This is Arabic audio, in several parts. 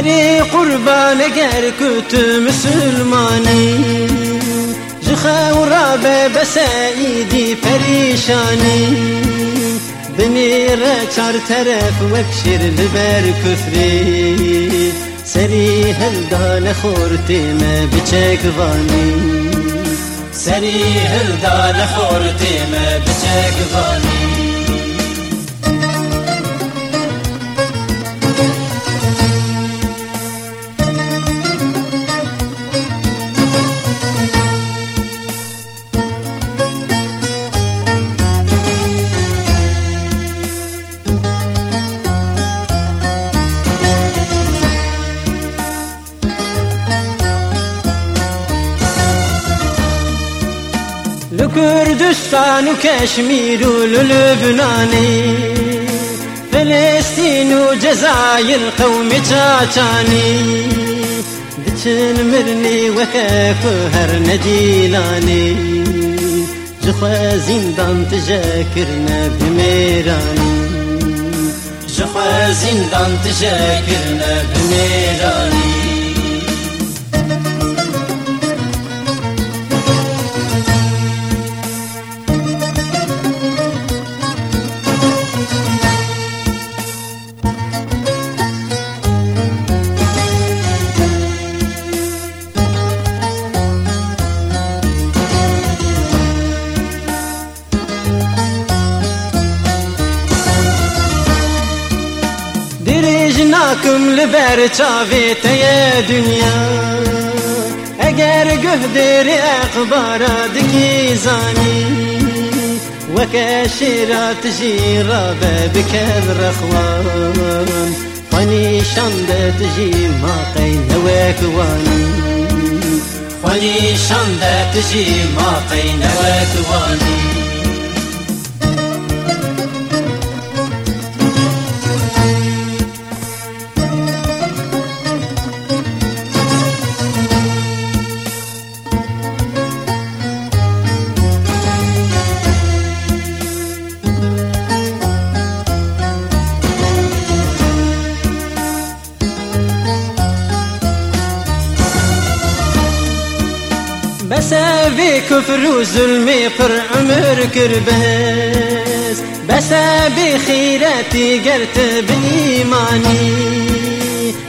اری قربان اگر کت مسلمانی جخا و رابه بسعیدی پریشانی بنیره چار طرف وکشیر لبر کفری سری هلدان خورتی ما بچکوانی سری هلدان خورتی ما لو کردستان و کشمیر و لبنانی فلسطین و جزایر قوم چاچانی دچن مرنی و کف هر ندیلانی جخوا زندان تجاکر نبی میرانی جخوا زندان تجاکر نبی میرانی ناکم لبر چاویت یا دنیا اگر گهدر أخبار دکی زانی وكا شيرات جيرا بكر رخوان فني شند تجي ما قين وكواني فني شند تجي ما قين وكواني بسابي كفر وظلمي قر عمر كرباس. بسابي خيراتي قرت بإيماني.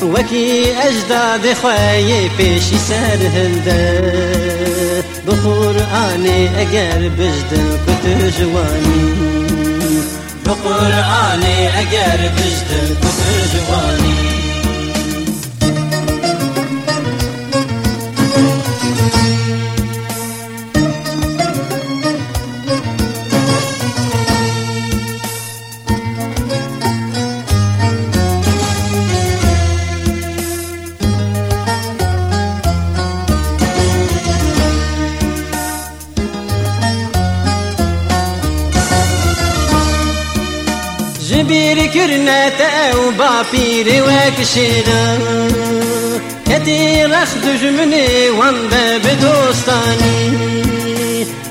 وكي أجداد خواي بيشي سر هلدا بقرآني أجر بجد كنت جواني. بقرآني أجر بجد كنت جبير كرنات أو بابير وكشيرا كتير اخدج مني وانبا بدوستاني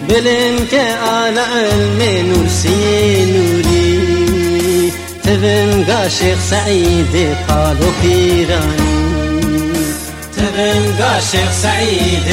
بلن كآل علمي نورسي نوري. تبن قاشق سعيد قالوا بيراني تبن قاشق سعيد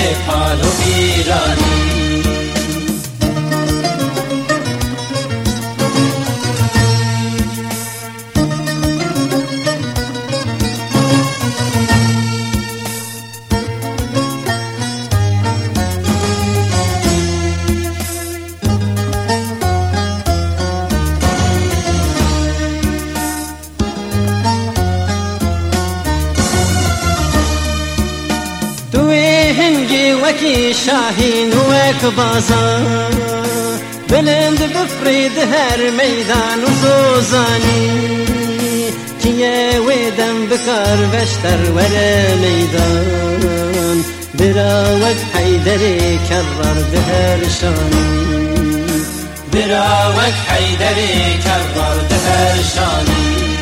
قالوا بيراني وكي شاهين وك بازار بلند بفريد هر ميدان وزوزاني كي ويدم بكار بشتر ورا ميدان بر براوك حيدري كرر دهر شاني براوك حيدري كرر دهر شاني